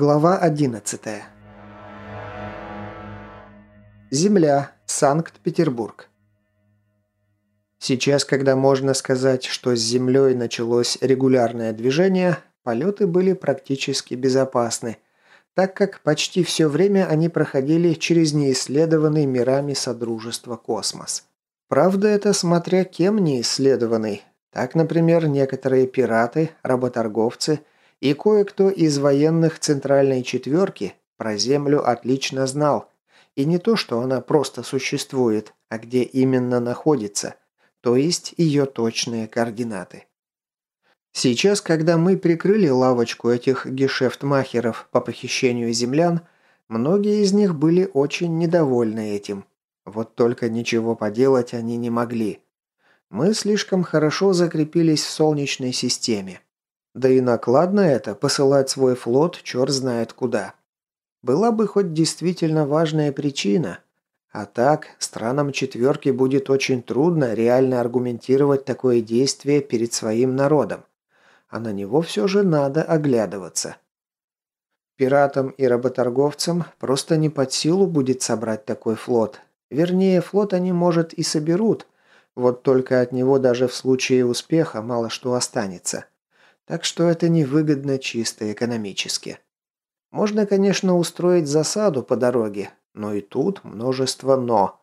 Глава 11. Земля. Санкт-Петербург. Сейчас, когда можно сказать, что с Землей началось регулярное движение, полеты были практически безопасны, так как почти все время они проходили через неисследованный мирами Содружества космос. Правда, это смотря кем неисследованный. Так, например, некоторые пираты, работорговцы – и кое-кто из военных Центральной Четверки про Землю отлично знал. И не то, что она просто существует, а где именно находится, то есть ее точные координаты. Сейчас, когда мы прикрыли лавочку этих гешефтмахеров по похищению землян, многие из них были очень недовольны этим. Вот только ничего поделать они не могли. Мы слишком хорошо закрепились в Солнечной системе. Да и накладно это, посылать свой флот черт знает куда. Была бы хоть действительно важная причина. А так, странам четверки будет очень трудно реально аргументировать такое действие перед своим народом. А на него все же надо оглядываться. Пиратам и работорговцам просто не под силу будет собрать такой флот. Вернее, флот они, может, и соберут. Вот только от него даже в случае успеха мало что останется. Так что это невыгодно чисто экономически. Можно, конечно, устроить засаду по дороге, но и тут множество «но».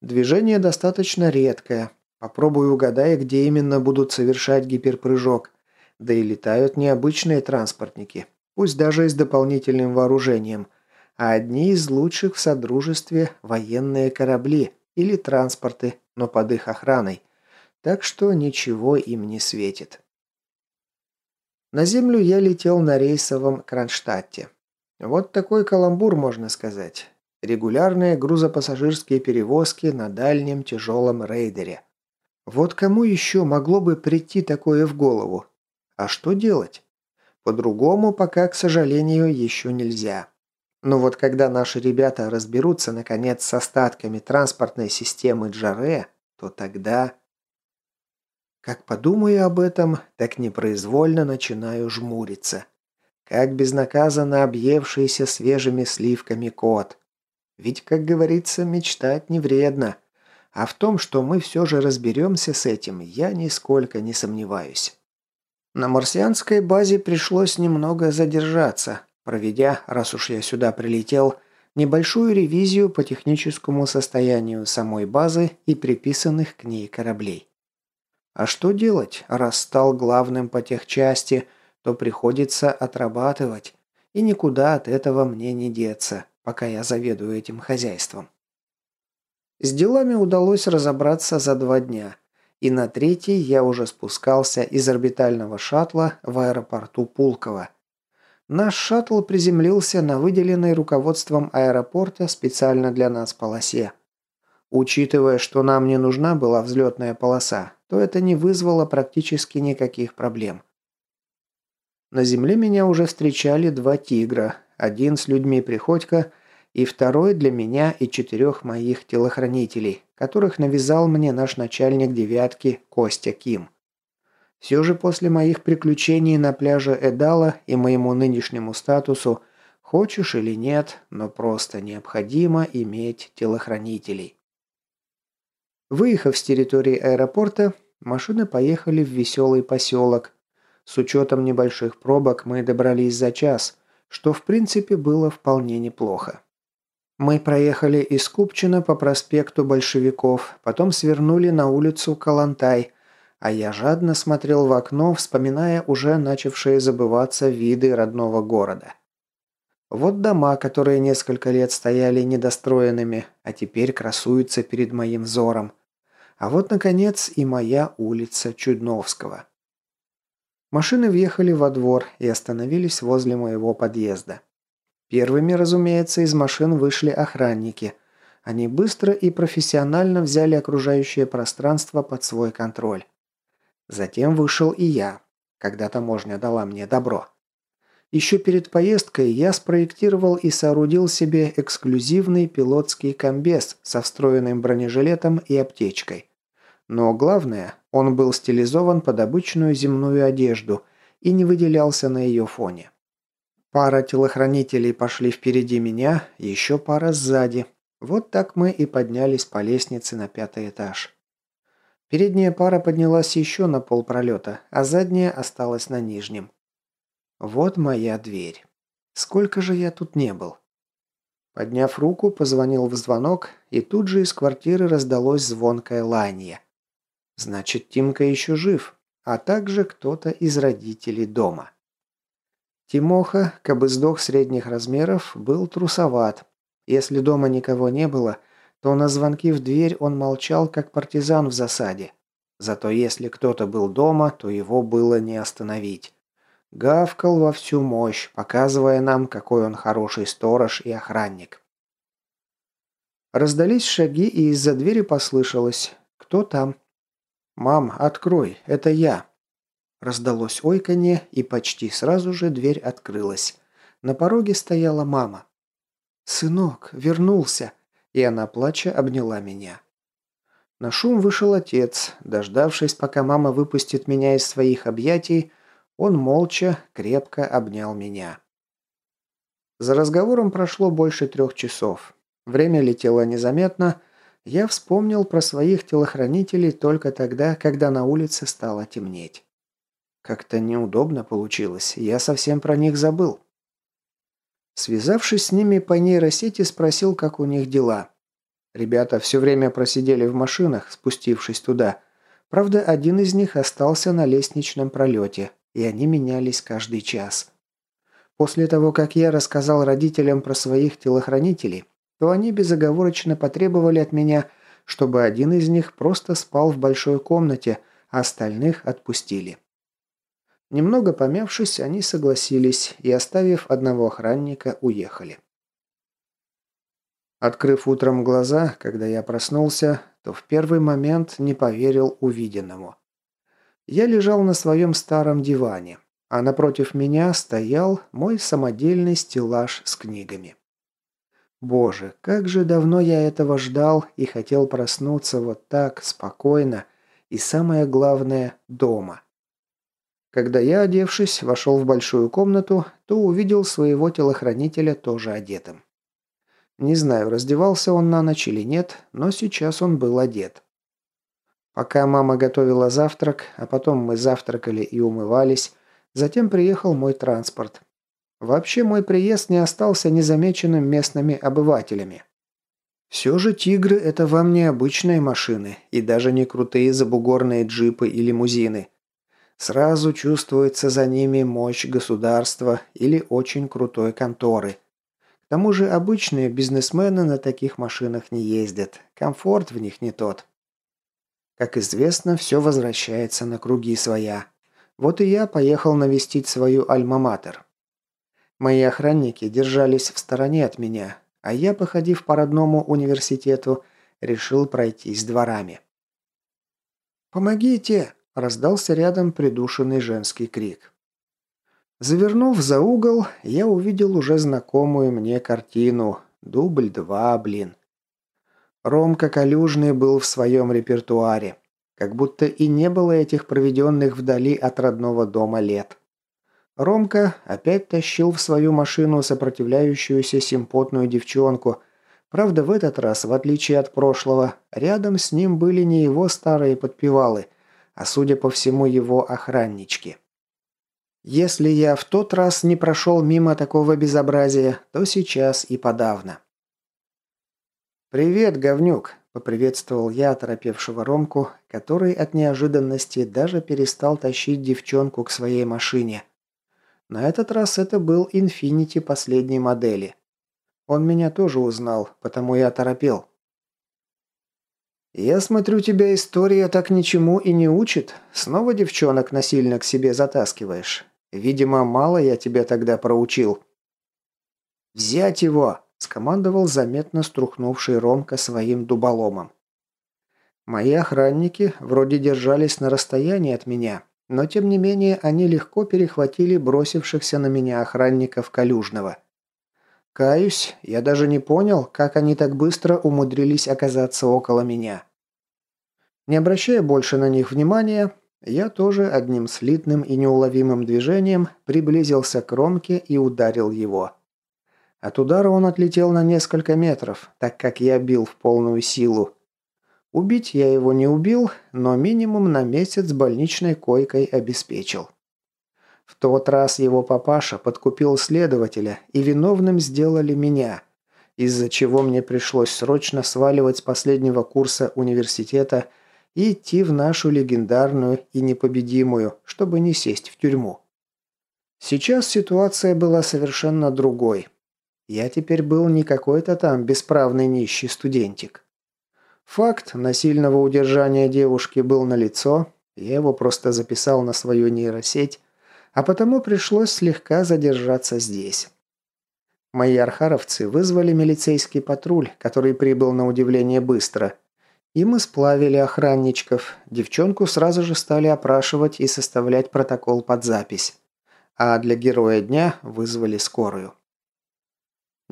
Движение достаточно редкое. Попробуй угадай, где именно будут совершать гиперпрыжок. Да и летают необычные транспортники, пусть даже и с дополнительным вооружением, а одни из лучших в Содружестве военные корабли или транспорты, но под их охраной. Так что ничего им не светит. На землю я летел на рейсовом Кронштадте. Вот такой каламбур, можно сказать. Регулярные грузопассажирские перевозки на дальнем тяжелом рейдере. Вот кому еще могло бы прийти такое в голову? А что делать? По-другому пока, к сожалению, еще нельзя. Но вот когда наши ребята разберутся, наконец, с остатками транспортной системы Джаре, то тогда... Как подумаю об этом, так непроизвольно начинаю жмуриться. Как безнаказанно объевшийся свежими сливками кот. Ведь, как говорится, мечтать не вредно. А в том, что мы все же разберемся с этим, я нисколько не сомневаюсь. На марсианской базе пришлось немного задержаться, проведя, раз уж я сюда прилетел, небольшую ревизию по техническому состоянию самой базы и приписанных к ней кораблей. А что делать, раз стал главным по техчасти, то приходится отрабатывать, и никуда от этого мне не деться, пока я заведую этим хозяйством. С делами удалось разобраться за два дня, и на третий я уже спускался из орбитального шаттла в аэропорту Пулково. Наш шаттл приземлился на выделенной руководством аэропорта специально для нас полосе. Учитывая, что нам не нужна была взлетная полоса, то это не вызвало практически никаких проблем. На земле меня уже встречали два тигра, один с людьми Приходько и второй для меня и четырех моих телохранителей, которых навязал мне наш начальник девятки Костя Ким. Все же после моих приключений на пляже Эдала и моему нынешнему статусу, хочешь или нет, но просто необходимо иметь телохранителей. Выехав с территории аэропорта, машины поехали в веселый поселок. С учетом небольших пробок мы добрались за час, что в принципе было вполне неплохо. Мы проехали из Купчино по проспекту Большевиков, потом свернули на улицу Калантай, а я жадно смотрел в окно, вспоминая уже начавшие забываться виды родного города. Вот дома, которые несколько лет стояли недостроенными, а теперь красуются перед моим взором. А вот, наконец, и моя улица Чудновского. Машины въехали во двор и остановились возле моего подъезда. Первыми, разумеется, из машин вышли охранники. Они быстро и профессионально взяли окружающее пространство под свой контроль. Затем вышел и я, когда таможня дала мне добро. Еще перед поездкой я спроектировал и соорудил себе эксклюзивный пилотский комбез со встроенным бронежилетом и аптечкой. Но главное, он был стилизован под обычную земную одежду и не выделялся на ее фоне. Пара телохранителей пошли впереди меня, еще пара сзади. Вот так мы и поднялись по лестнице на пятый этаж. Передняя пара поднялась еще на полпролета, а задняя осталась на нижнем. Вот моя дверь. Сколько же я тут не был? Подняв руку, позвонил в звонок, и тут же из квартиры раздалось звонкое ланье. Значит, Тимка еще жив, а также кто-то из родителей дома. Тимоха, кабыздох средних размеров, был трусоват. Если дома никого не было, то на звонки в дверь он молчал, как партизан в засаде. Зато если кто-то был дома, то его было не остановить. Гавкал во всю мощь, показывая нам, какой он хороший сторож и охранник. Раздались шаги, и из-за двери послышалось «Кто там?» «Мам, открой, это я», Раздалось ойканье, и почти сразу же дверь открылась. На пороге стояла мама. «Сынок, вернулся!» И она, плача, обняла меня. На шум вышел отец. Дождавшись, пока мама выпустит меня из своих объятий, он молча, крепко обнял меня. За разговором прошло больше трех часов. Время летело незаметно. Я вспомнил про своих телохранителей только тогда, когда на улице стало темнеть. Как-то неудобно получилось, я совсем про них забыл. Связавшись с ними по нейросети, спросил, как у них дела. Ребята все время просидели в машинах, спустившись туда. Правда, один из них остался на лестничном пролете, и они менялись каждый час. После того, как я рассказал родителям про своих телохранителей, то они безоговорочно потребовали от меня, чтобы один из них просто спал в большой комнате, а остальных отпустили. Немного помявшись, они согласились и, оставив одного охранника, уехали. Открыв утром глаза, когда я проснулся, то в первый момент не поверил увиденному. Я лежал на своем старом диване, а напротив меня стоял мой самодельный стеллаж с книгами. Боже, как же давно я этого ждал и хотел проснуться вот так, спокойно и, самое главное, дома. Когда я, одевшись, вошел в большую комнату, то увидел своего телохранителя тоже одетым. Не знаю, раздевался он на ночь или нет, но сейчас он был одет. Пока мама готовила завтрак, а потом мы завтракали и умывались, затем приехал мой транспорт. Вообще мой приезд не остался незамеченным местными обывателями. Все же «Тигры» — это вам не обычные машины и даже не крутые забугорные джипы и лимузины. Сразу чувствуется за ними мощь государства или очень крутой конторы. К тому же обычные бизнесмены на таких машинах не ездят, комфорт в них не тот. Как известно, все возвращается на круги своя. Вот и я поехал навестить свою альма-матер. Мои охранники держались в стороне от меня, а я, походив по родному университету, решил пройтись дворами. «Помогите!» Раздался рядом придушенный женский крик. Завернув за угол, я увидел уже знакомую мне картину. Дубль два, блин. Ромка Калюжный был в своем репертуаре. Как будто и не было этих проведенных вдали от родного дома лет. Ромка опять тащил в свою машину сопротивляющуюся симпотную девчонку. Правда, в этот раз, в отличие от прошлого, рядом с ним были не его старые подпевалы, а судя по всему его охраннички. Если я в тот раз не прошел мимо такого безобразия, то сейчас и подавно. «Привет, говнюк!» – поприветствовал я оторопевшего Ромку, который от неожиданности даже перестал тащить девчонку к своей машине. На этот раз это был Инфинити последней модели. Он меня тоже узнал, потому я оторопел. «Я смотрю, тебя история так ничему и не учит. Снова девчонок насильно к себе затаскиваешь. Видимо, мало я тебя тогда проучил». «Взять его!» – скомандовал заметно струхнувший Ромка своим дуболомом. Мои охранники вроде держались на расстоянии от меня, но тем не менее они легко перехватили бросившихся на меня охранников Калюжного. Каюсь, я даже не понял, как они так быстро умудрились оказаться около меня. Не обращая больше на них внимания, Я тоже одним слитным и неуловимым движением приблизился к кромке и ударил его. От удара он отлетел на несколько метров, так как я бил в полную силу. Убить я его не убил, но минимум на месяц больничной койкой обеспечил. В тот раз его папаша подкупил следователя, и виновным сделали меня, из-за чего мне пришлось срочно сваливать с последнего курса университета и идти в нашу легендарную и непобедимую, чтобы не сесть в тюрьму. Сейчас ситуация была совершенно другой. Я теперь был не какой-то там бесправный нищий студентик. Факт насильного удержания девушки был налицо, я его просто записал на свою нейросеть, а потому пришлось слегка задержаться здесь. Мои архаровцы вызвали милицейский патруль, который прибыл на удивление быстро. И мы сплавили охранничков. Девчонку сразу же стали опрашивать и составлять протокол под запись. А для героя дня вызвали скорую.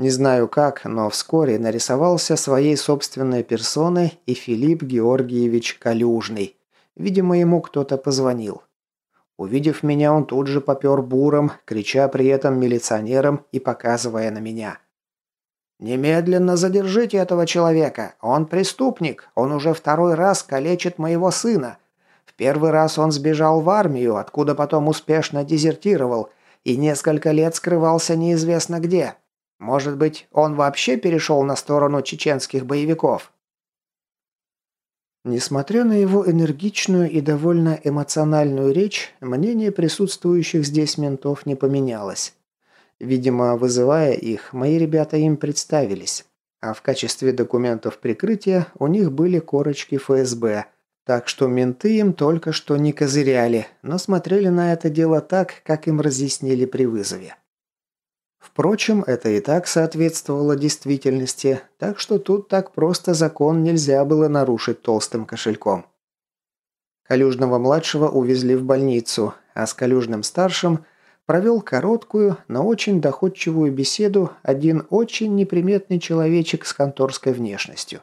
Не знаю как, но вскоре нарисовался своей собственной персоной и Филипп Георгиевич Калюжный. Видимо, ему кто-то позвонил. Увидев меня, он тут же попер буром, крича при этом милиционерам и показывая на меня. «Немедленно задержите этого человека! Он преступник! Он уже второй раз калечит моего сына! В первый раз он сбежал в армию, откуда потом успешно дезертировал, и несколько лет скрывался неизвестно где. Может быть, он вообще перешел на сторону чеченских боевиков?» Несмотря на его энергичную и довольно эмоциональную речь, мнение присутствующих здесь ментов не поменялось. Видимо, вызывая их, мои ребята им представились. А в качестве документов прикрытия у них были корочки ФСБ. Так что менты им только что не козыряли, но смотрели на это дело так, как им разъяснили при вызове. Впрочем, это и так соответствовало действительности, так что тут так просто закон нельзя было нарушить толстым кошельком. Калюжного-младшего увезли в больницу, а с Калюжным-старшим провел короткую, но очень доходчивую беседу один очень неприметный человечек с конторской внешностью.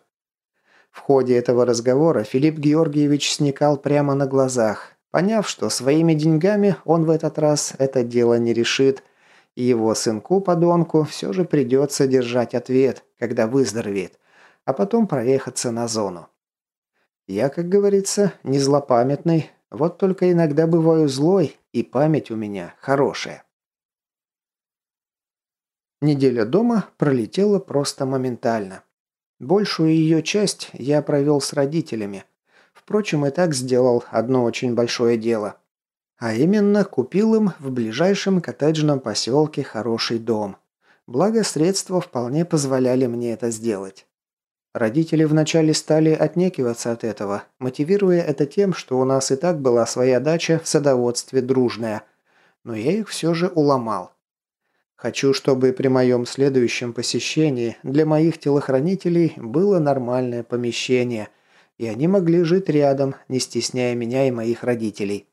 В ходе этого разговора Филипп Георгиевич сникал прямо на глазах, поняв, что своими деньгами он в этот раз это дело не решит – и его сынку-подонку все же придется держать ответ, когда выздоровеет, а потом проехаться на зону. Я, как говорится, не злопамятный, вот только иногда бываю злой, и память у меня хорошая. Неделя дома пролетела просто моментально. Большую ее часть я провел с родителями. Впрочем, и так сделал одно очень большое дело. А именно, купил им в ближайшем коттеджном поселке хороший дом. Благо, средства вполне позволяли мне это сделать. Родители вначале стали отнекиваться от этого, мотивируя это тем, что у нас и так была своя дача в садоводстве дружная. Но я их все же уломал. Хочу, чтобы при моем следующем посещении для моих телохранителей было нормальное помещение, и они могли жить рядом, не стесняя меня и моих родителей.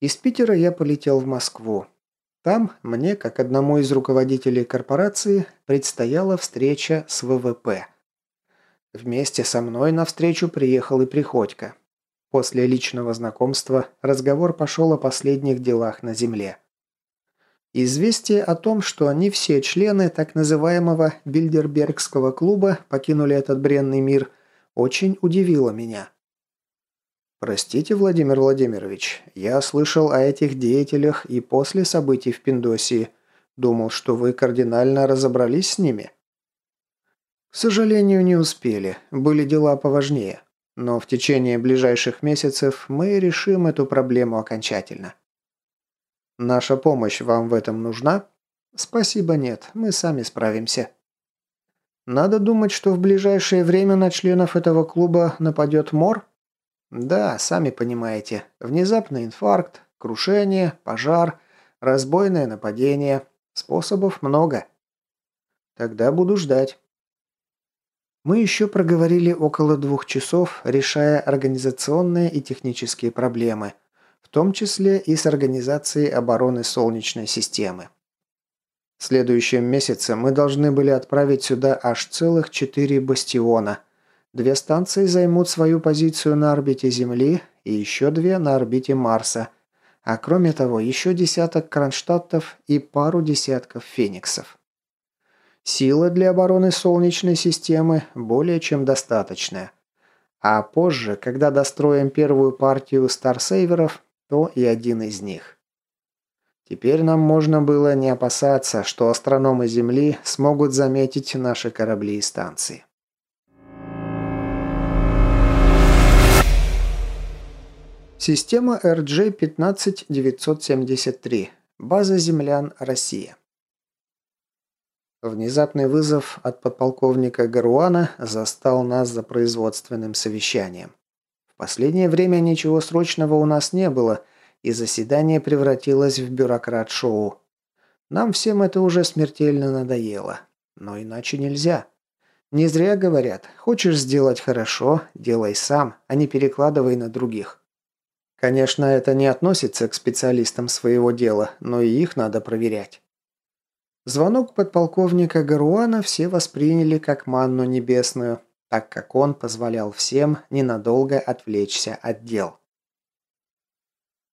Из Питера я полетел в Москву. Там мне, как одному из руководителей корпорации, предстояла встреча с ВВП. Вместе со мной на встречу приехал и Приходько. После личного знакомства разговор пошел о последних делах на Земле. Известие о том, что они все члены так называемого Бильдербергского клуба покинули этот бренный мир, очень удивило меня. «Простите, Владимир Владимирович, я слышал о этих деятелях и после событий в Пиндосии. Думал, что вы кардинально разобрались с ними». «К сожалению, не успели. Были дела поважнее. Но в течение ближайших месяцев мы решим эту проблему окончательно». «Наша помощь вам в этом нужна?» «Спасибо, нет. Мы сами справимся». «Надо думать, что в ближайшее время на членов этого клуба нападет мор?» Да, сами понимаете. Внезапный инфаркт, крушение, пожар, разбойное нападение. Способов много. Тогда буду ждать. Мы еще проговорили около двух часов, решая организационные и технические проблемы, в том числе и с организацией обороны Солнечной системы. В следующем месяце мы должны были отправить сюда аж целых четыре бастиона – Две станции займут свою позицию на орбите Земли и еще две на орбите Марса, а кроме того еще десяток кронштадтов и пару десятков фениксов. Сила для обороны Солнечной системы более чем достаточная. А позже, когда достроим первую партию старсейверов, то и один из них. Теперь нам можно было не опасаться, что астрономы Земли смогут заметить наши корабли и станции. Система RJ-15973. База землян Россия. Внезапный вызов от подполковника Гаруана застал нас за производственным совещанием. В последнее время ничего срочного у нас не было, и заседание превратилось в бюрократ-шоу. Нам всем это уже смертельно надоело. Но иначе нельзя. Не зря говорят, хочешь сделать хорошо, делай сам, а не перекладывай на других. Конечно, это не относится к специалистам своего дела, но и их надо проверять. Звонок подполковника Гаруана все восприняли как манну небесную, так как он позволял всем ненадолго отвлечься от дел.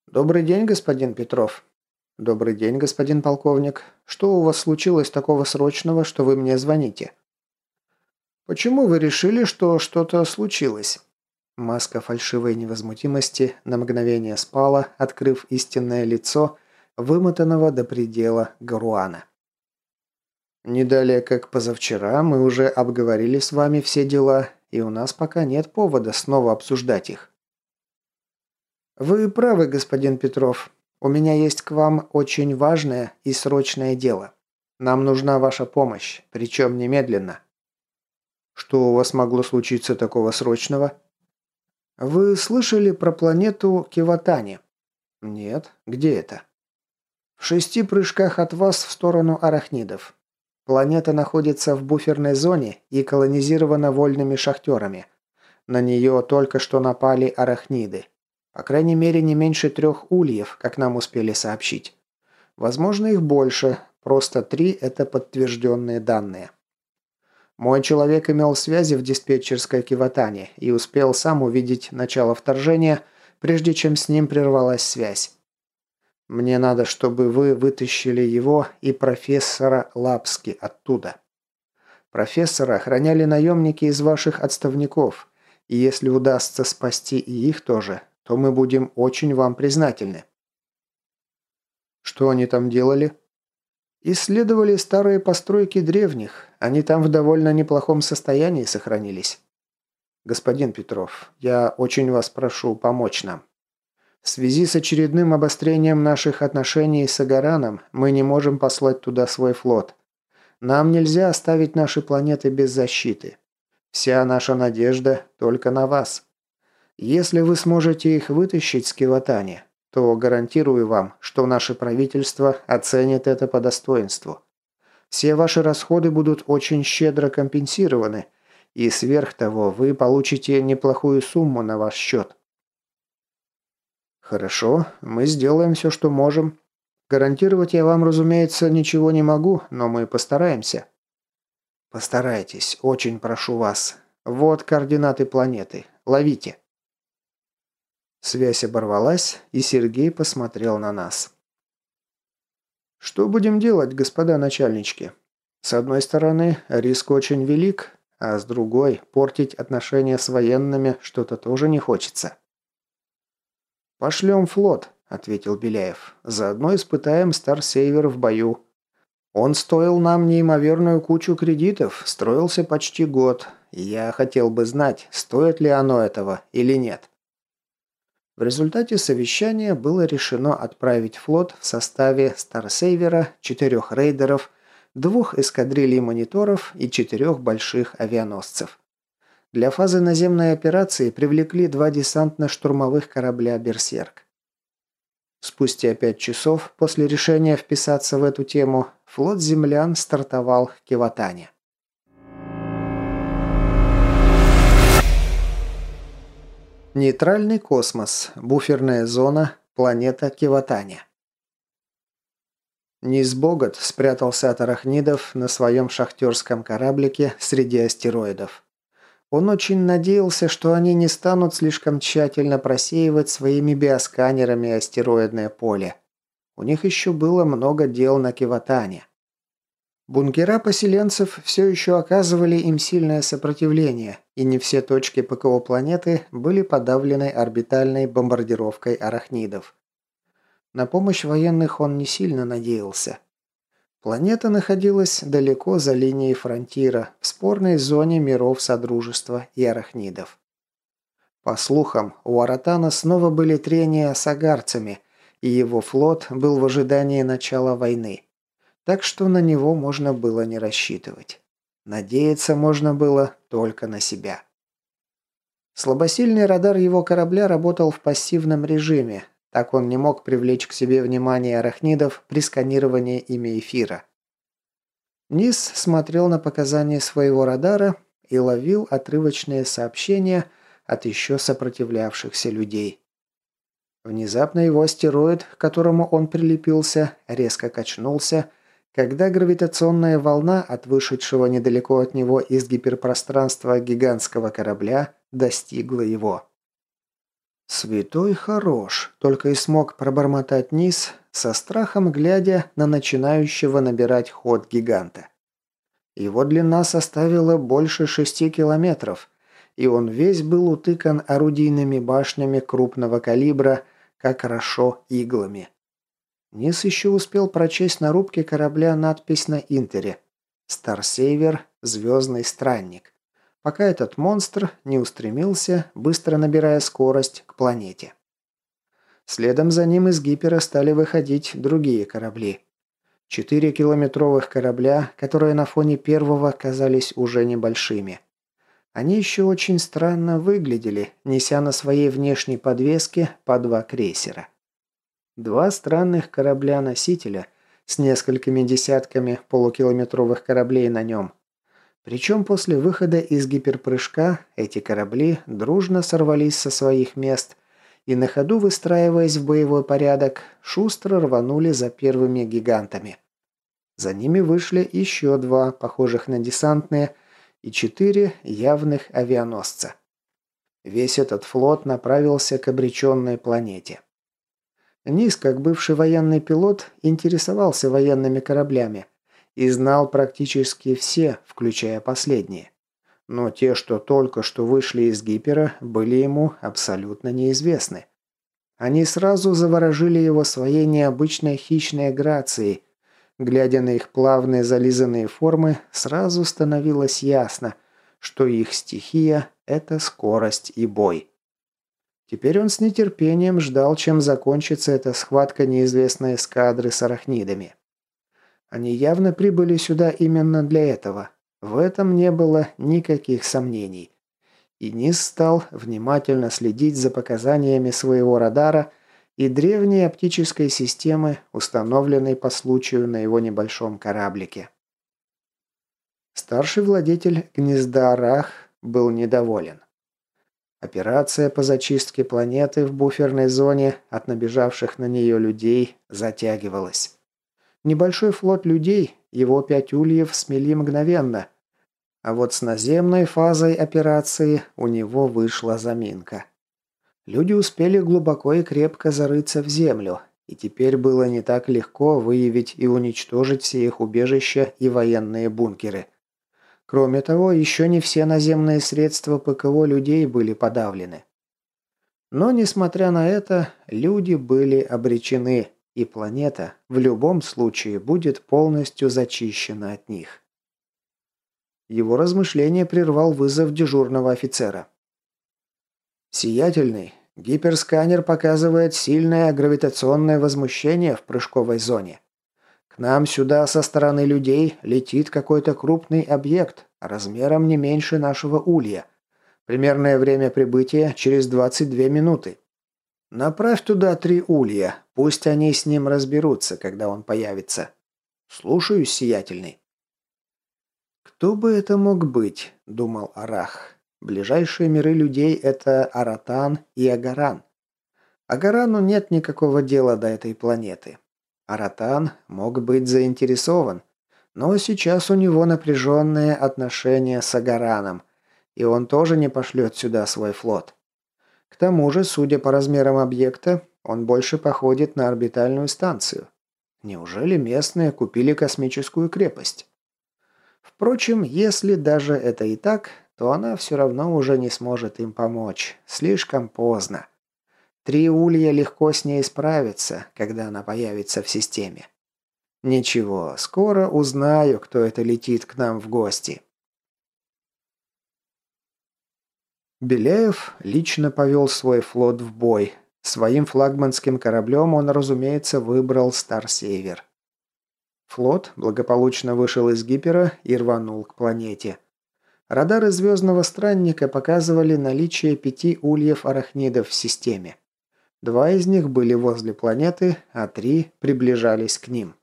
«Добрый день, господин Петров». «Добрый день, господин полковник. Что у вас случилось такого срочного, что вы мне звоните?» «Почему вы решили, что что-то случилось?» Маска фальшивой невозмутимости на мгновение спала, открыв истинное лицо вымотанного до предела Гаруана. «Не далее, как позавчера, мы уже обговорили с вами все дела, и у нас пока нет повода снова обсуждать их». «Вы правы, господин Петров. У меня есть к вам очень важное и срочное дело. Нам нужна ваша помощь, причем немедленно». «Что у вас могло случиться такого срочного?» Вы слышали про планету Киватани? Нет. Где это? В шести прыжках от вас в сторону арахнидов. Планета находится в буферной зоне и колонизирована вольными шахтерами. На нее только что напали арахниды. По крайней мере, не меньше трех ульев, как нам успели сообщить. Возможно, их больше, просто три – это подтвержденные данные. Мой человек имел связи в диспетчерской Киватане и успел сам увидеть начало вторжения, прежде чем с ним прервалась связь. Мне надо, чтобы вы вытащили его и профессора Лапски оттуда. Профессора охраняли наемники из ваших отставников, и если удастся спасти и их тоже, то мы будем очень вам признательны. Что они там делали? Исследовали старые постройки древних. Они там в довольно неплохом состоянии сохранились. Господин Петров, я очень вас прошу помочь нам. В связи с очередным обострением наших отношений с Агараном мы не можем послать туда свой флот. Нам нельзя оставить наши планеты без защиты. Вся наша надежда только на вас. Если вы сможете их вытащить с Киватани, то гарантирую вам, что наше правительство оценит это по достоинству. Все ваши расходы будут очень щедро компенсированы, и сверх того вы получите неплохую сумму на ваш счет. Хорошо, мы сделаем все, что можем. Гарантировать я вам, разумеется, ничего не могу, но мы постараемся. Постарайтесь, очень прошу вас. Вот координаты планеты. Ловите. Связь оборвалась, и Сергей посмотрел на нас. «Что будем делать, господа начальнички? С одной стороны, риск очень велик, а с другой, портить отношения с военными что-то тоже не хочется». «Пошлем флот», — ответил Беляев. «Заодно испытаем Старсейвер в бою. Он стоил нам неимоверную кучу кредитов, строился почти год, я хотел бы знать, стоит ли оно этого или нет». В результате совещания было решено отправить флот в составе Старсейвера, четырех рейдеров, двух эскадрилий мониторов и четырех больших авианосцев. Для фазы наземной операции привлекли два десантно-штурмовых корабля «Берсерк». Спустя пять часов после решения вписаться в эту тему, флот землян стартовал в Киватане. Нейтральный космос. Буферная зона. Планета Киватани. Низ Богот спрятался от арахнидов на своем шахтерском кораблике среди астероидов. Он очень надеялся, что они не станут слишком тщательно просеивать своими биосканерами астероидное поле. У них еще было много дел на Киватане. Бункера поселенцев все еще оказывали им сильное сопротивление, и не все точки ПКО планеты были подавлены орбитальной бомбардировкой арахнидов. На помощь военных он не сильно надеялся. Планета находилась далеко за линией фронтира, в спорной зоне миров Содружества и арахнидов. По слухам, у Аратана снова были трения с агарцами, и его флот был в ожидании начала войны. Так что на него можно было не рассчитывать. Надеяться можно было только на себя. Слабосильный радар его корабля работал в пассивном режиме, так он не мог привлечь к себе внимание арахнидов при сканировании ими эфира. Низ смотрел на показания своего радара и ловил отрывочные сообщения от еще сопротивлявшихся людей. Внезапно его астероид, к которому он прилепился, резко качнулся, когда гравитационная волна от вышедшего недалеко от него из гиперпространства гигантского корабля достигла его. «Святой хорош», — только и смог пробормотать низ, со страхом глядя на начинающего набирать ход гиганта. Его длина составила больше шести километров, и он весь был утыкан орудийными башнями крупного калибра, как хорошо иглами. Низ еще успел прочесть на рубке корабля надпись на Интере «Старсейвер. Звездный странник» пока этот монстр не устремился, быстро набирая скорость, к планете. Следом за ним из гипера стали выходить другие корабли. Четыре километровых корабля, которые на фоне первого казались уже небольшими. Они еще очень странно выглядели, неся на своей внешней подвеске по два крейсера. Два странных корабля-носителя с несколькими десятками полукилометровых кораблей на нем причем после выхода из гиперпрыжка эти корабли дружно сорвались со своих мест и на ходу, выстраиваясь в боевой порядок, шустро рванули за первыми гигантами. За ними вышли еще два, похожих на десантные, и четыре явных авианосца. Весь этот флот направился к обреченной планете. Низ, как бывший военный пилот, интересовался военными кораблями – и знал практически все, включая последние. Но те, что только что вышли из гипера, были ему абсолютно неизвестны. Они сразу заворожили его своей необычной хищной грацией. Глядя на их плавные зализанные формы, сразу становилось ясно, что их стихия – это скорость и бой. Теперь он с нетерпением ждал, чем закончится эта схватка неизвестной эскадры с арахнидами. Они явно прибыли сюда именно для этого. В этом не было никаких сомнений. И Низ стал внимательно следить за показаниями своего радара и древней оптической системы, установленной по случаю на его небольшом кораблике. Старший владетель гнезда Арах был недоволен. Операция по зачистке планеты в буферной зоне от набежавших на нее людей затягивалась. Небольшой флот людей, его пять ульев смели мгновенно. А вот с наземной фазой операции у него вышла заминка. Люди успели глубоко и крепко зарыться в землю, и теперь было не так легко выявить и уничтожить все их убежища и военные бункеры. Кроме того, еще не все наземные средства ПКО людей были подавлены. Но, несмотря на это, люди были обречены и планета в любом случае будет полностью зачищена от них. Его размышление прервал вызов дежурного офицера. «Сиятельный, гиперсканер показывает сильное гравитационное возмущение в прыжковой зоне. Нам сюда со стороны людей летит какой-то крупный объект, размером не меньше нашего улья. Примерное время прибытия через 22 минуты. Направь туда три улья, пусть они с ним разберутся, когда он появится. Слушаюсь, сиятельный. Кто бы это мог быть, думал Арах. Ближайшие миры людей это Аратан и Агаран. Агарану нет никакого дела до этой планеты. Аратан мог быть заинтересован, но сейчас у него напряженные отношения с Агараном, и он тоже не пошлет сюда свой флот. К тому же, судя по размерам объекта, он больше походит на орбитальную станцию. Неужели местные купили космическую крепость? Впрочем, если даже это и так, то она все равно уже не сможет им помочь. Слишком поздно. Три улья легко с ней справятся, когда она появится в системе. Ничего, скоро узнаю, кто это летит к нам в гости. Беляев лично повел свой флот в бой. Своим флагманским кораблем он, разумеется, выбрал Старсевер. Флот благополучно вышел из гипера и рванул к планете. Радары звездного странника показывали наличие пяти ульев арахнидов в системе. Два из них были возле планеты, а три приближались к ним.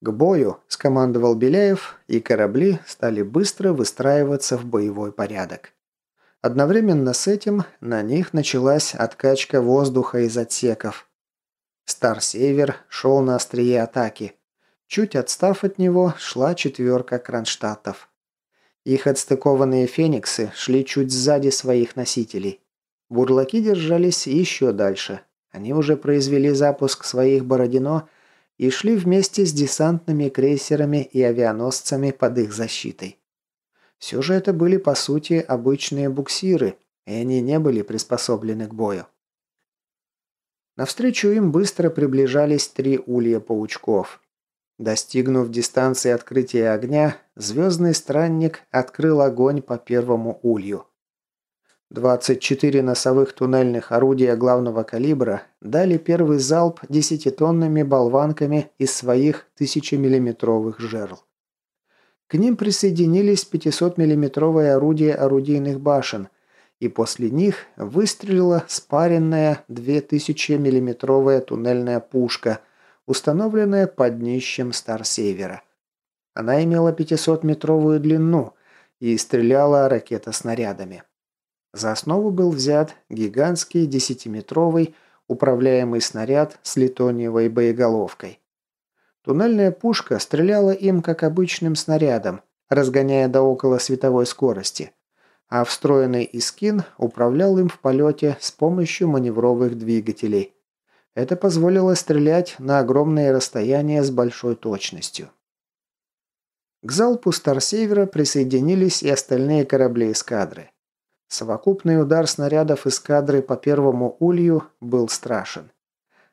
«К бою!» – скомандовал Беляев, и корабли стали быстро выстраиваться в боевой порядок. Одновременно с этим на них началась откачка воздуха из отсеков. Старсевер шел на острие атаки. Чуть отстав от него, шла четверка кронштадтов. Их отстыкованные фениксы шли чуть сзади своих носителей. Бурлаки держались еще дальше. Они уже произвели запуск своих Бородино и шли вместе с десантными крейсерами и авианосцами под их защитой. Все же это были по сути обычные буксиры, и они не были приспособлены к бою. Навстречу им быстро приближались три улья паучков. Достигнув дистанции открытия огня, звездный странник открыл огонь по первому улью. 24 носовых туннельных орудия главного калибра дали первый залп десятитонными болванками из своих 1000-миллиметровых жерл. К ним присоединились 500-миллиметровые орудия орудийных башен, и после них выстрелила спаренная 2000-миллиметровая туннельная пушка, установленная под днищем Старсевера. Она имела 500-метровую длину и стреляла ракетоснарядами. За основу был взят гигантский десятиметровый управляемый снаряд с литониевой боеголовкой. Туннельная пушка стреляла им как обычным снарядом, разгоняя до около световой скорости, а встроенный Искин управлял им в полете с помощью маневровых двигателей. Это позволило стрелять на огромные расстояния с большой точностью. К залпу Старсевера присоединились и остальные корабли эскадры. Совокупный удар снарядов эскадры по первому улью был страшен.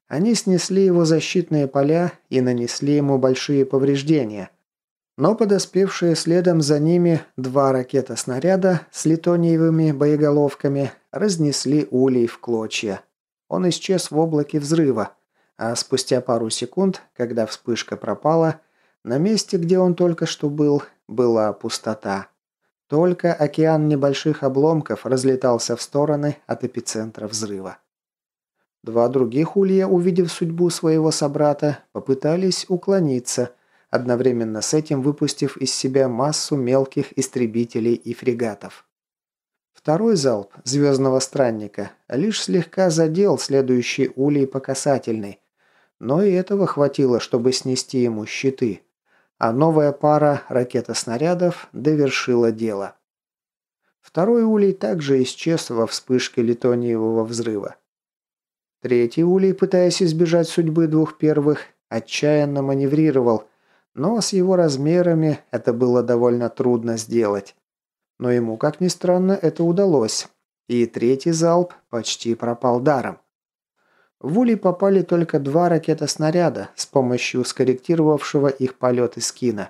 Они снесли его защитные поля и нанесли ему большие повреждения. Но подоспевшие следом за ними два ракета-снаряда с литониевыми боеголовками разнесли улей в клочья. Он исчез в облаке взрыва, а спустя пару секунд, когда вспышка пропала, на месте, где он только что был, была пустота. Только океан небольших обломков разлетался в стороны от эпицентра взрыва. Два других улья, увидев судьбу своего собрата, попытались уклониться, одновременно с этим выпустив из себя массу мелких истребителей и фрегатов. Второй залп «Звездного странника» лишь слегка задел следующий улей по касательной, но и этого хватило, чтобы снести ему щиты, а новая пара ракетоснарядов довершила дело. Второй улей также исчез во вспышке литониевого взрыва. Третий улей, пытаясь избежать судьбы двух первых, отчаянно маневрировал, но с его размерами это было довольно трудно сделать. Но ему, как ни странно, это удалось, и третий залп почти пропал даром. В улей попали только два ракетоснаряда с помощью скорректировавшего их полет из кино.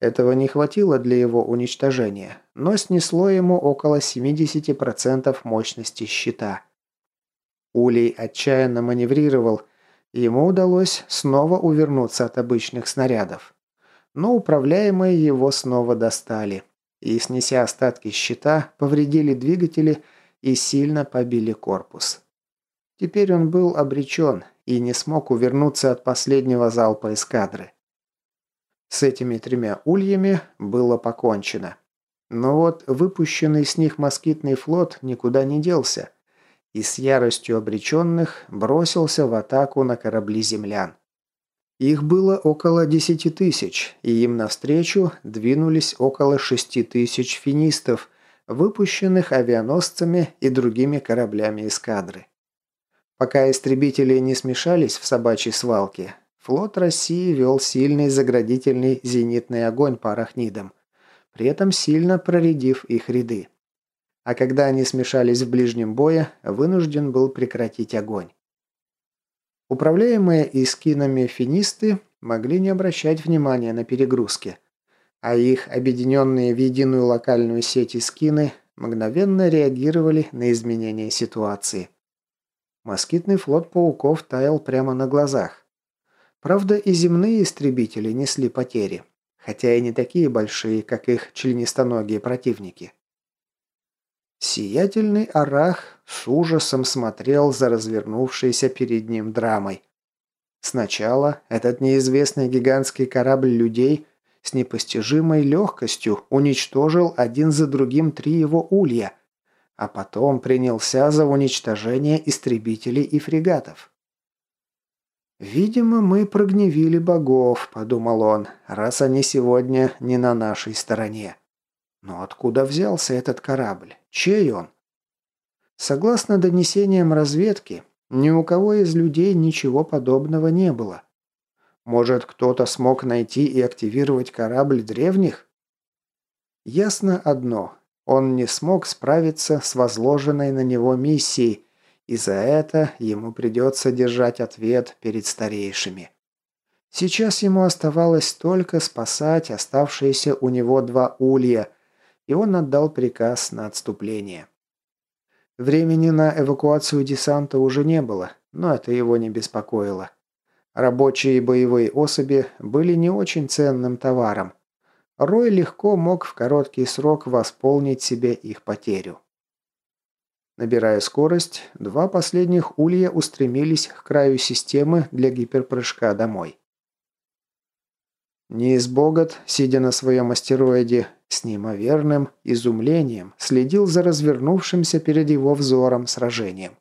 Этого не хватило для его уничтожения, но снесло ему около 70% мощности щита. Улей отчаянно маневрировал, и ему удалось снова увернуться от обычных снарядов. Но управляемые его снова достали, и, снеся остатки щита, повредили двигатели и сильно побили корпус. Теперь он был обречен и не смог увернуться от последнего залпа эскадры. С этими тремя ульями было покончено. Но вот выпущенный с них москитный флот никуда не делся и с яростью обреченных бросился в атаку на корабли землян. Их было около десяти тысяч, и им навстречу двинулись около шести тысяч финистов, выпущенных авианосцами и другими кораблями эскадры. Пока истребители не смешались в собачьей свалке, флот России вел сильный заградительный зенитный огонь по арахнидам, при этом сильно проредив их ряды. А когда они смешались в ближнем бое, вынужден был прекратить огонь. Управляемые искинами финисты могли не обращать внимания на перегрузки, а их объединенные в единую локальную сеть искины мгновенно реагировали на изменения ситуации. Москитный флот пауков таял прямо на глазах. Правда, и земные истребители несли потери, хотя и не такие большие, как их членистоногие противники. Сиятельный Арах с ужасом смотрел за развернувшейся перед ним драмой. Сначала этот неизвестный гигантский корабль людей с непостижимой легкостью уничтожил один за другим три его улья, а потом принялся за уничтожение истребителей и фрегатов. «Видимо, мы прогневили богов», – подумал он, – «раз они сегодня не на нашей стороне». Но откуда взялся этот корабль? Чей он? Согласно донесениям разведки, ни у кого из людей ничего подобного не было. Может, кто-то смог найти и активировать корабль древних? Ясно одно. Он не смог справиться с возложенной на него миссией, и за это ему придется держать ответ перед старейшими. Сейчас ему оставалось только спасать оставшиеся у него два улья, и он отдал приказ на отступление. Времени на эвакуацию десанта уже не было, но это его не беспокоило. Рабочие и боевые особи были не очень ценным товаром. Рой легко мог в короткий срок восполнить себе их потерю. Набирая скорость, два последних улья устремились к краю системы для гиперпрыжка домой. Неизбогат, сидя на своем астероиде, с неимоверным изумлением следил за развернувшимся перед его взором сражением.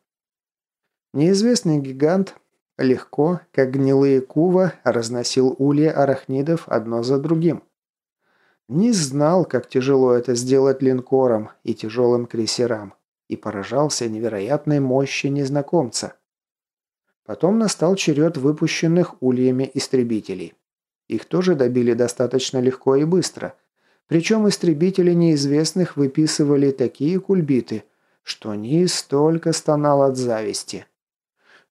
Неизвестный гигант легко, как гнилые кува, разносил улья арахнидов одно за другим. Не знал, как тяжело это сделать линкорам и тяжелым крейсерам, и поражался невероятной мощи незнакомца. Потом настал черед выпущенных ульями истребителей. Их тоже добили достаточно легко и быстро – причем истребители неизвестных выписывали такие кульбиты, что Низ столько стонал от зависти.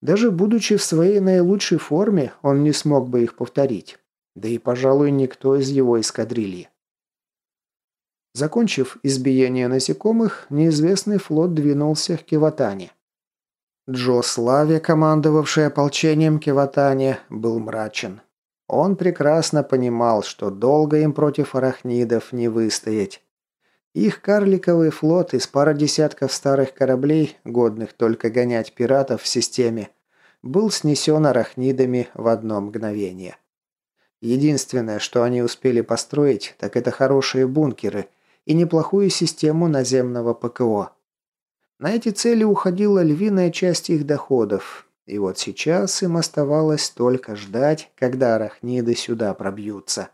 Даже будучи в своей наилучшей форме, он не смог бы их повторить. Да и, пожалуй, никто из его эскадрильи. Закончив избиение насекомых, неизвестный флот двинулся к Киватане. Джо Славе, командовавший ополчением Киватане, был мрачен. Он прекрасно понимал, что долго им против арахнидов не выстоять. Их карликовый флот из пары десятков старых кораблей, годных только гонять пиратов в системе, был снесен арахнидами в одно мгновение. Единственное, что они успели построить, так это хорошие бункеры и неплохую систему наземного ПКО. На эти цели уходила львиная часть их доходов, и вот сейчас им оставалось только ждать, когда арахниды сюда пробьются.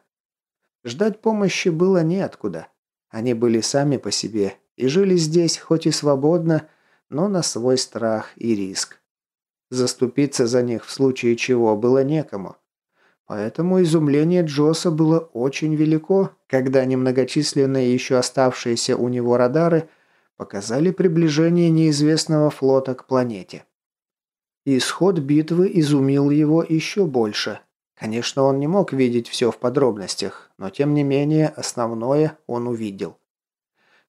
Ждать помощи было неоткуда. Они были сами по себе и жили здесь хоть и свободно, но на свой страх и риск. Заступиться за них в случае чего было некому. Поэтому изумление Джоса было очень велико, когда немногочисленные еще оставшиеся у него радары показали приближение неизвестного флота к планете. Исход битвы изумил его еще больше. Конечно, он не мог видеть все в подробностях, но тем не менее основное он увидел.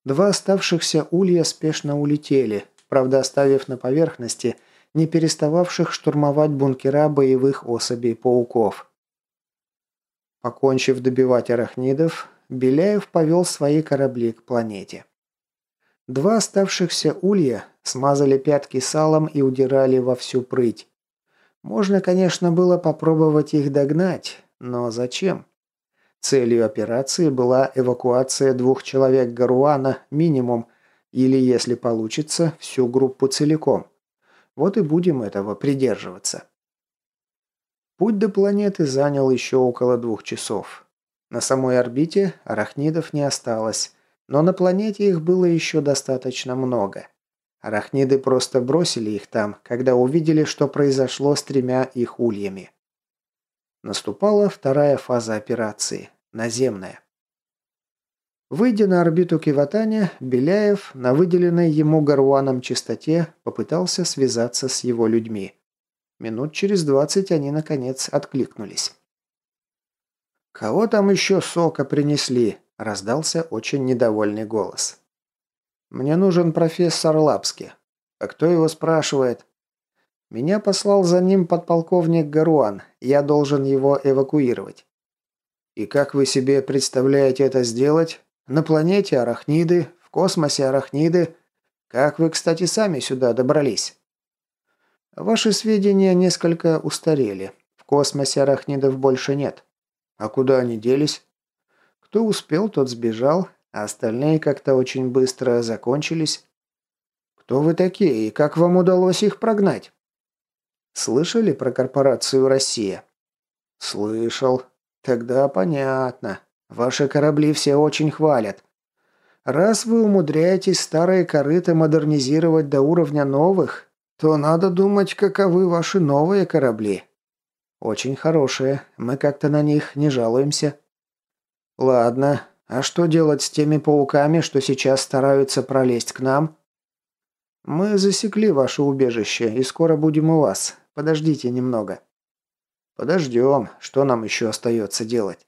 Два оставшихся улья спешно улетели, правда оставив на поверхности не перестававших штурмовать бункера боевых особей пауков. Покончив добивать арахнидов, Беляев повел свои корабли к планете. Два оставшихся улья смазали пятки салом и удирали во всю прыть. Можно, конечно, было попробовать их догнать, но зачем? Целью операции была эвакуация двух человек Гаруана минимум, или, если получится, всю группу целиком. Вот и будем этого придерживаться. Путь до планеты занял еще около двух часов. На самой орбите арахнидов не осталось, но на планете их было еще достаточно много. Арахниды просто бросили их там, когда увидели, что произошло с тремя их ульями. Наступала вторая фаза операции – наземная. Выйдя на орбиту Киватани, Беляев на выделенной ему Гаруаном частоте попытался связаться с его людьми. Минут через двадцать они, наконец, откликнулись. «Кого там еще сока принесли?» – раздался очень недовольный голос. «Мне нужен профессор Лапски. А кто его спрашивает?» «Меня послал за ним подполковник Гаруан. Я должен его эвакуировать». «И как вы себе представляете это сделать? На планете арахниды, в космосе арахниды. Как вы, кстати, сами сюда добрались?» «Ваши сведения несколько устарели. В космосе арахнидов больше нет». А куда они делись? Кто успел, тот сбежал, а остальные как-то очень быстро закончились. Кто вы такие и как вам удалось их прогнать? Слышали про корпорацию «Россия»? Слышал. Тогда понятно. Ваши корабли все очень хвалят. Раз вы умудряетесь старые корыты модернизировать до уровня новых, то надо думать, каковы ваши новые корабли. «Очень хорошие. Мы как-то на них не жалуемся». «Ладно. А что делать с теми пауками, что сейчас стараются пролезть к нам?» «Мы засекли ваше убежище и скоро будем у вас. Подождите немного». «Подождем. Что нам еще остается делать?»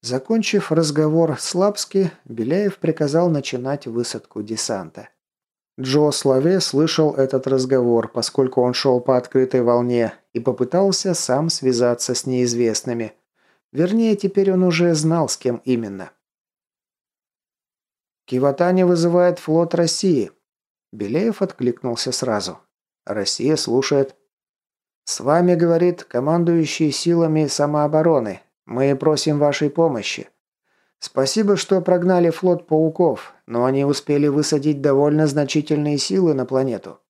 Закончив разговор с Лапски, Беляев приказал начинать высадку десанта. Джо Славе слышал этот разговор, поскольку он шел по открытой волне, и попытался сам связаться с неизвестными. Вернее, теперь он уже знал, с кем именно. «Киватани вызывает флот России». Белеев откликнулся сразу. «Россия слушает». «С вами, — говорит, — командующий силами самообороны. Мы просим вашей помощи. Спасибо, что прогнали флот пауков, но они успели высадить довольно значительные силы на планету.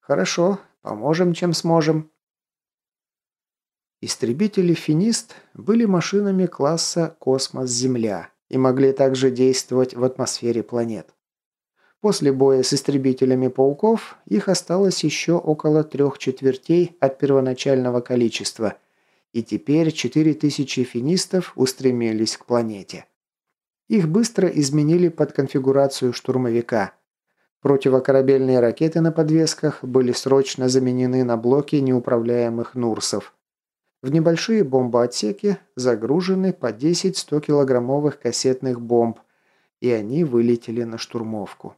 Хорошо, поможем, чем сможем. Истребители «Финист» были машинами класса «Космос-Земля» и могли также действовать в атмосфере планет. После боя с истребителями пауков их осталось еще около трех четвертей от первоначального количества – и теперь 4000 финистов устремились к планете. Их быстро изменили под конфигурацию штурмовика. Противокорабельные ракеты на подвесках были срочно заменены на блоки неуправляемых Нурсов. В небольшие бомбоотсеки загружены по 10-100 килограммовых кассетных бомб, и они вылетели на штурмовку.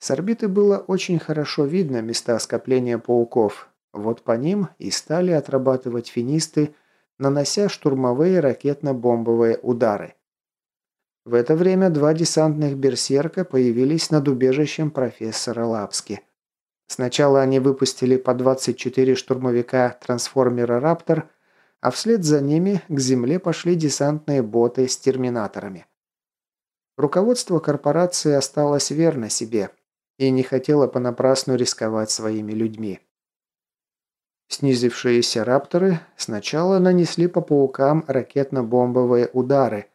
С орбиты было очень хорошо видно места скопления пауков, вот по ним и стали отрабатывать финисты, нанося штурмовые ракетно-бомбовые удары. В это время два десантных «Берсерка» появились над убежищем профессора Лапски. Сначала они выпустили по 24 штурмовика трансформера «Раптор», а вслед за ними к земле пошли десантные боты с терминаторами. Руководство корпорации осталось верно себе и не хотело понапрасну рисковать своими людьми. Снизившиеся рапторы сначала нанесли по паукам ракетно-бомбовые удары,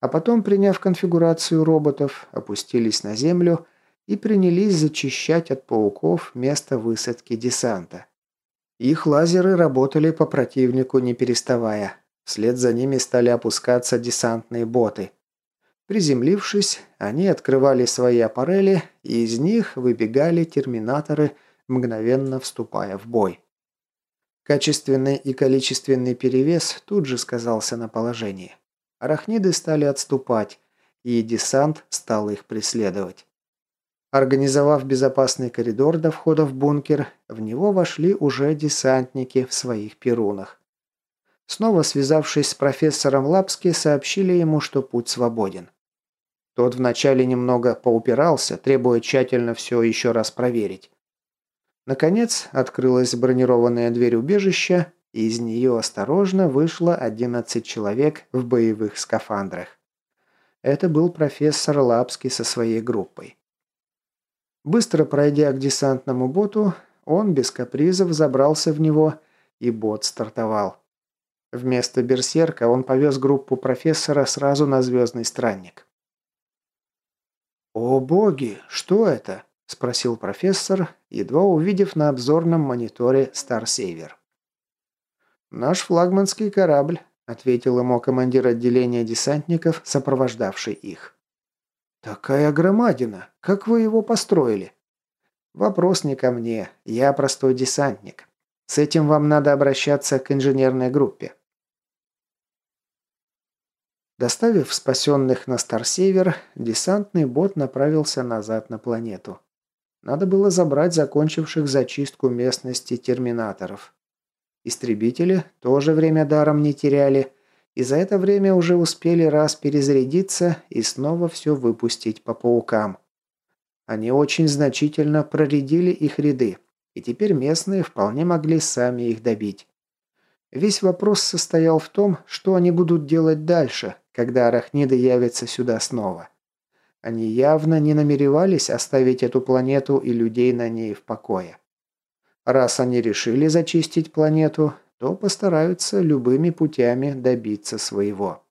а потом, приняв конфигурацию роботов, опустились на землю и принялись зачищать от пауков место высадки десанта. Их лазеры работали по противнику не переставая. Вслед за ними стали опускаться десантные боты. Приземлившись, они открывали свои аппарели, и из них выбегали терминаторы, мгновенно вступая в бой. Качественный и количественный перевес тут же сказался на положении. Арахниды стали отступать, и десант стал их преследовать. Организовав безопасный коридор до входа в бункер, в него вошли уже десантники в своих перунах. Снова связавшись с профессором Лапски, сообщили ему, что путь свободен. Тот вначале немного поупирался, требуя тщательно все еще раз проверить. Наконец, открылась бронированная дверь убежища, и из нее осторожно вышло 11 человек в боевых скафандрах. Это был профессор Лапский со своей группой. Быстро пройдя к десантному боту, он без капризов забрался в него, и бот стартовал. Вместо берсерка он повез группу профессора сразу на звездный странник. «О боги, что это?» – спросил профессор, едва увидев на обзорном мониторе Старсейвер. «Наш флагманский корабль», – ответил ему командир отделения десантников, сопровождавший их. «Такая громадина! Как вы его построили?» «Вопрос не ко мне. Я простой десантник. С этим вам надо обращаться к инженерной группе». Доставив спасенных на Старсевер, десантный бот направился назад на планету. Надо было забрать закончивших зачистку местности терминаторов. Истребители тоже время даром не теряли, и за это время уже успели раз перезарядиться и снова все выпустить по паукам. Они очень значительно проредили их ряды, и теперь местные вполне могли сами их добить. Весь вопрос состоял в том, что они будут делать дальше, когда арахниды явятся сюда снова. Они явно не намеревались оставить эту планету и людей на ней в покое. Раз они решили зачистить планету, то постараются любыми путями добиться своего.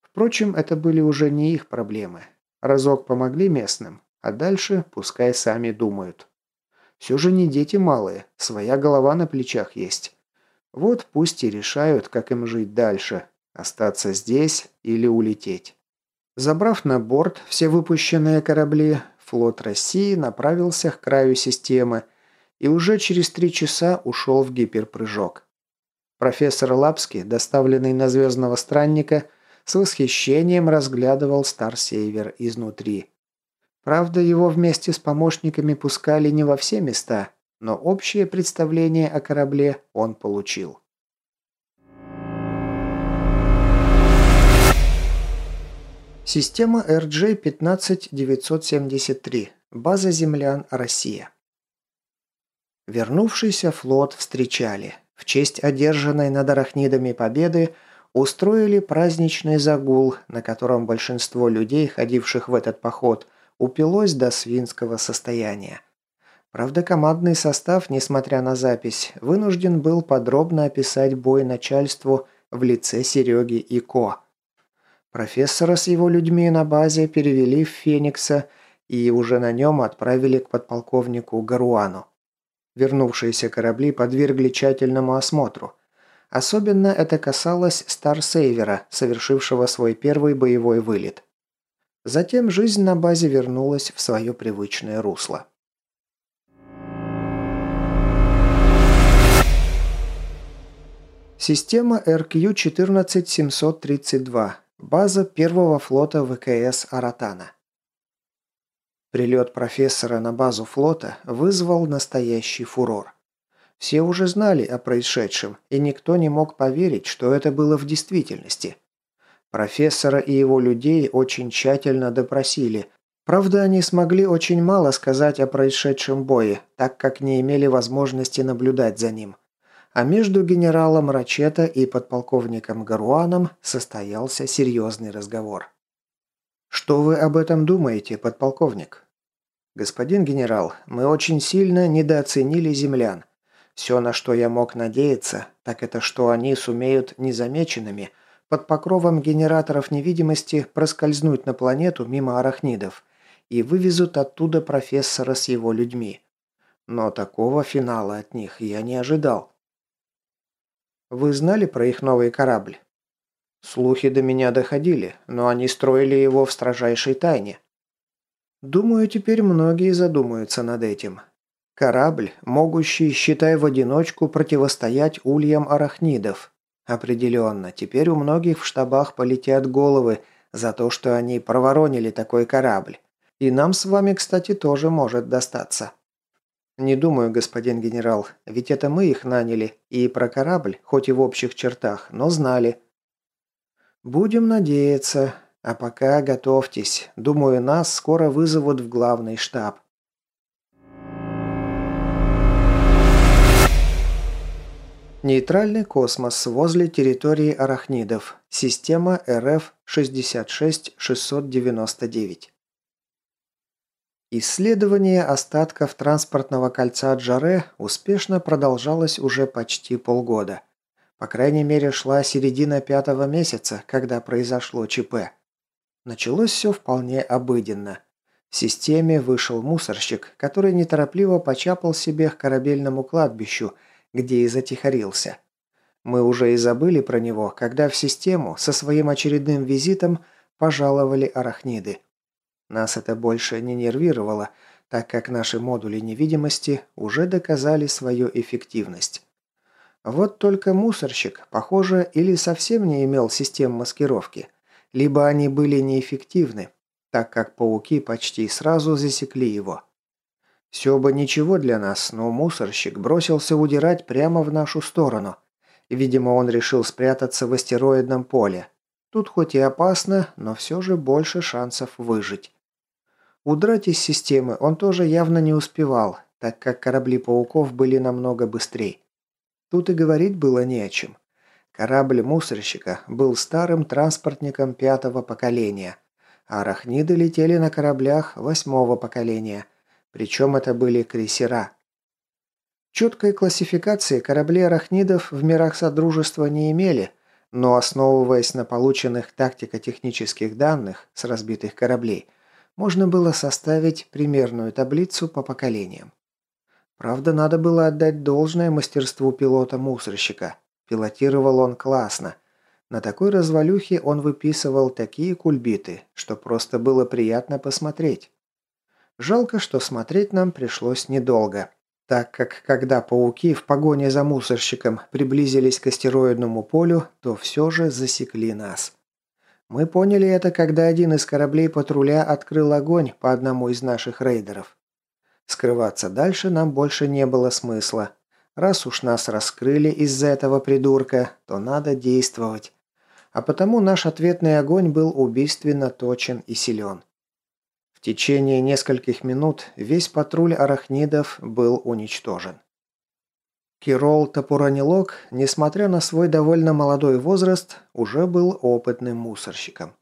Впрочем, это были уже не их проблемы. Разок помогли местным, а дальше пускай сами думают. Все же не дети малые, своя голова на плечах есть. Вот пусть и решают, как им жить дальше, Остаться здесь или улететь. Забрав на борт все выпущенные корабли, флот России направился к краю системы и уже через три часа ушел в гиперпрыжок. Профессор Лапский, доставленный на звездного странника, с восхищением разглядывал Старсейвер изнутри. Правда, его вместе с помощниками пускали не во все места, но общее представление о корабле он получил. Система RJ-15973. База землян Россия. Вернувшийся флот встречали. В честь одержанной над арахнидами победы устроили праздничный загул, на котором большинство людей, ходивших в этот поход, упилось до свинского состояния. Правда, командный состав, несмотря на запись, вынужден был подробно описать бой начальству в лице Сереги и Ко – Профессора с его людьми на базе перевели в Феникса и уже на нем отправили к подполковнику Гаруану. Вернувшиеся корабли подвергли тщательному осмотру. Особенно это касалось Старсейвера, совершившего свой первый боевой вылет. Затем жизнь на базе вернулась в свое привычное русло. Система RQ-14732 База первого флота ВКС «Аратана». Прилет профессора на базу флота вызвал настоящий фурор. Все уже знали о происшедшем, и никто не мог поверить, что это было в действительности. Профессора и его людей очень тщательно допросили. Правда, они смогли очень мало сказать о происшедшем бое, так как не имели возможности наблюдать за ним а между генералом Рачета и подполковником Гаруаном состоялся серьезный разговор. «Что вы об этом думаете, подполковник?» «Господин генерал, мы очень сильно недооценили землян. Все, на что я мог надеяться, так это что они сумеют незамеченными под покровом генераторов невидимости проскользнуть на планету мимо арахнидов и вывезут оттуда профессора с его людьми. Но такого финала от них я не ожидал. Вы знали про их новый корабль? Слухи до меня доходили, но они строили его в строжайшей тайне. Думаю, теперь многие задумаются над этим. Корабль, могущий, считай, в одиночку противостоять ульям арахнидов. Определенно, теперь у многих в штабах полетят головы за то, что они проворонили такой корабль. И нам с вами, кстати, тоже может достаться. «Не думаю, господин генерал, ведь это мы их наняли, и про корабль, хоть и в общих чертах, но знали». «Будем надеяться. А пока готовьтесь. Думаю, нас скоро вызовут в главный штаб». Нейтральный космос возле территории арахнидов. Система РФ-66699. Исследование остатков транспортного кольца Джаре успешно продолжалось уже почти полгода. По крайней мере, шла середина пятого месяца, когда произошло ЧП. Началось все вполне обыденно. В системе вышел мусорщик, который неторопливо почапал себе к корабельному кладбищу, где и затихарился. Мы уже и забыли про него, когда в систему со своим очередным визитом пожаловали арахниды. Нас это больше не нервировало, так как наши модули невидимости уже доказали свою эффективность. Вот только мусорщик, похоже, или совсем не имел систем маскировки, либо они были неэффективны, так как пауки почти сразу засекли его. Все бы ничего для нас, но мусорщик бросился удирать прямо в нашу сторону. Видимо, он решил спрятаться в астероидном поле. Тут хоть и опасно, но все же больше шансов выжить. Удрать из системы он тоже явно не успевал, так как корабли пауков были намного быстрее. Тут и говорить было не о чем. Корабль мусорщика был старым транспортником пятого поколения, а арахниды летели на кораблях восьмого поколения, причем это были крейсера. Четкой классификации корабли арахнидов в мирах Содружества не имели, но основываясь на полученных тактико-технических данных с разбитых кораблей, можно было составить примерную таблицу по поколениям. Правда, надо было отдать должное мастерству пилота-мусорщика. Пилотировал он классно. На такой развалюхе он выписывал такие кульбиты, что просто было приятно посмотреть. Жалко, что смотреть нам пришлось недолго, так как когда пауки в погоне за мусорщиком приблизились к астероидному полю, то все же засекли нас. Мы поняли это, когда один из кораблей патруля открыл огонь по одному из наших рейдеров. Скрываться дальше нам больше не было смысла. Раз уж нас раскрыли из-за этого придурка, то надо действовать. А потому наш ответный огонь был убийственно точен и силен. В течение нескольких минут весь патруль арахнидов был уничтожен. Кирол Топуранилок, несмотря на свой довольно молодой возраст, уже был опытным мусорщиком.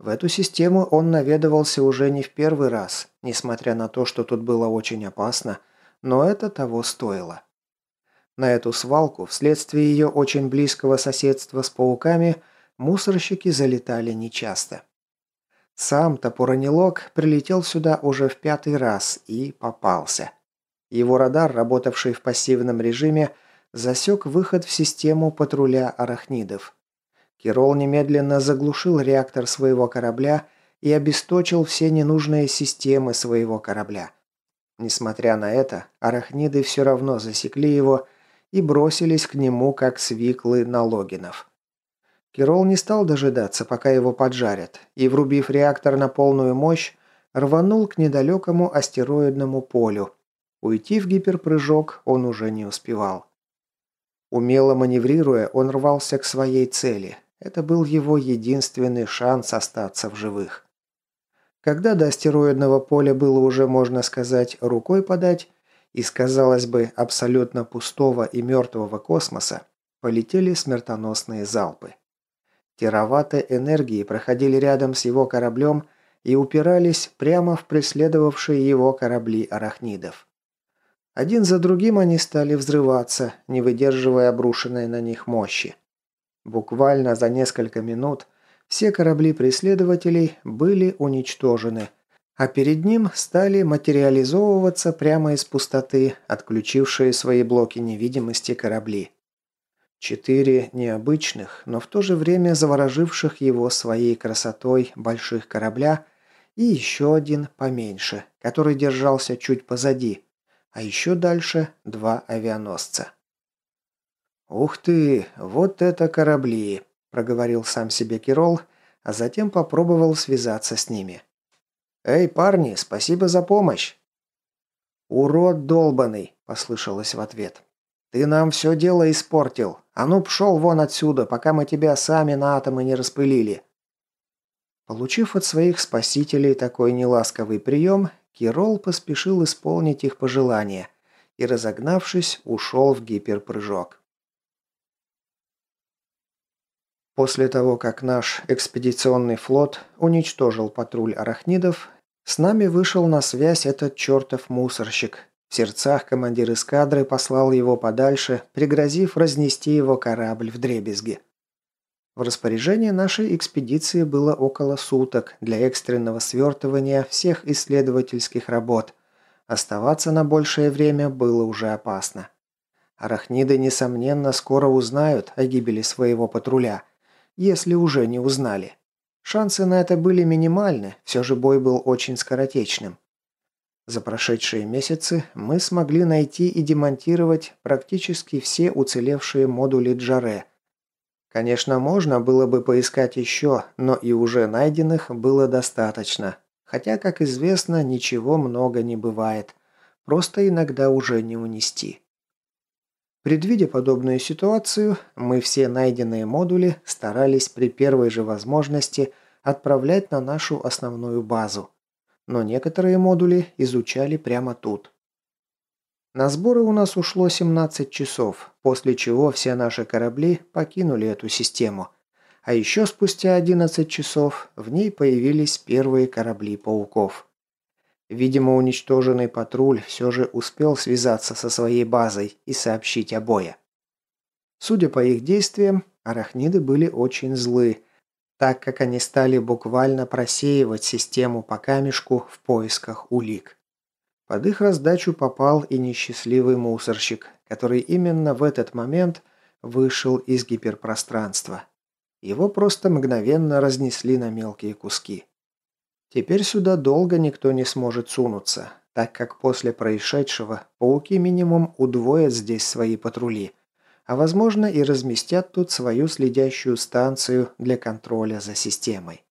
В эту систему он наведывался уже не в первый раз, несмотря на то, что тут было очень опасно, но это того стоило. На эту свалку, вследствие ее очень близкого соседства с пауками, мусорщики залетали нечасто. Сам Топоронилок прилетел сюда уже в пятый раз и попался. Его радар, работавший в пассивном режиме, засек выход в систему патруля арахнидов. Кирол немедленно заглушил реактор своего корабля и обесточил все ненужные системы своего корабля. Несмотря на это, арахниды все равно засекли его и бросились к нему, как свиклы на логинов. Кирол не стал дожидаться, пока его поджарят, и, врубив реактор на полную мощь, рванул к недалекому астероидному полю. Уйти в гиперпрыжок он уже не успевал. Умело маневрируя, он рвался к своей цели, это был его единственный шанс остаться в живых. Когда до астероидного поля было уже, можно сказать, рукой подать, из, казалось бы, абсолютно пустого и мертвого космоса полетели смертоносные залпы. Тераваты энергии проходили рядом с его кораблем и упирались прямо в преследовавшие его корабли арахнидов. Один за другим они стали взрываться, не выдерживая обрушенной на них мощи. Буквально за несколько минут все корабли преследователей были уничтожены, а перед ним стали материализовываться прямо из пустоты, отключившие свои блоки невидимости корабли. Четыре необычных, но в то же время завороживших его своей красотой больших корабля и еще один поменьше, который держался чуть позади, а еще дальше два авианосца. «Ух ты, вот это корабли!» – проговорил сам себе Кирол, а затем попробовал связаться с ними. «Эй, парни, спасибо за помощь!» «Урод долбанный!» – послышалось в ответ. «Ты нам все дело испортил. А ну, пшел вон отсюда, пока мы тебя сами на атомы не распылили!» Получив от своих спасителей такой неласковый прием, Кирол поспешил исполнить их пожелания и, разогнавшись, ушел в гиперпрыжок. После того, как наш экспедиционный флот уничтожил патруль арахнидов, с нами вышел на связь этот чертов мусорщик. В сердцах командир эскадры послал его подальше, пригрозив разнести его корабль в дребезги. В распоряжении нашей экспедиции было около суток для экстренного свертывания всех исследовательских работ. Оставаться на большее время было уже опасно. Арахниды, несомненно, скоро узнают о гибели своего патруля, если уже не узнали. Шансы на это были минимальны, все же бой был очень скоротечным. За прошедшие месяцы мы смогли найти и демонтировать практически все уцелевшие модули Джаре. Конечно, можно было бы поискать еще, но и уже найденных было достаточно. Хотя, как известно, ничего много не бывает. Просто иногда уже не унести. Предвидя подобную ситуацию, мы все найденные модули старались при первой же возможности отправлять на нашу основную базу но некоторые модули изучали прямо тут. На сборы у нас ушло 17 часов, после чего все наши корабли покинули эту систему. А еще спустя 11 часов в ней появились первые корабли пауков. Видимо, уничтоженный патруль все же успел связаться со своей базой и сообщить о бое. Судя по их действиям, арахниды были очень злы, так как они стали буквально просеивать систему по камешку в поисках улик. Под их раздачу попал и несчастливый мусорщик, который именно в этот момент вышел из гиперпространства. Его просто мгновенно разнесли на мелкие куски. Теперь сюда долго никто не сможет сунуться, так как после происшедшего пауки минимум удвоят здесь свои патрули – а возможно и разместят тут свою следящую станцию для контроля за системой.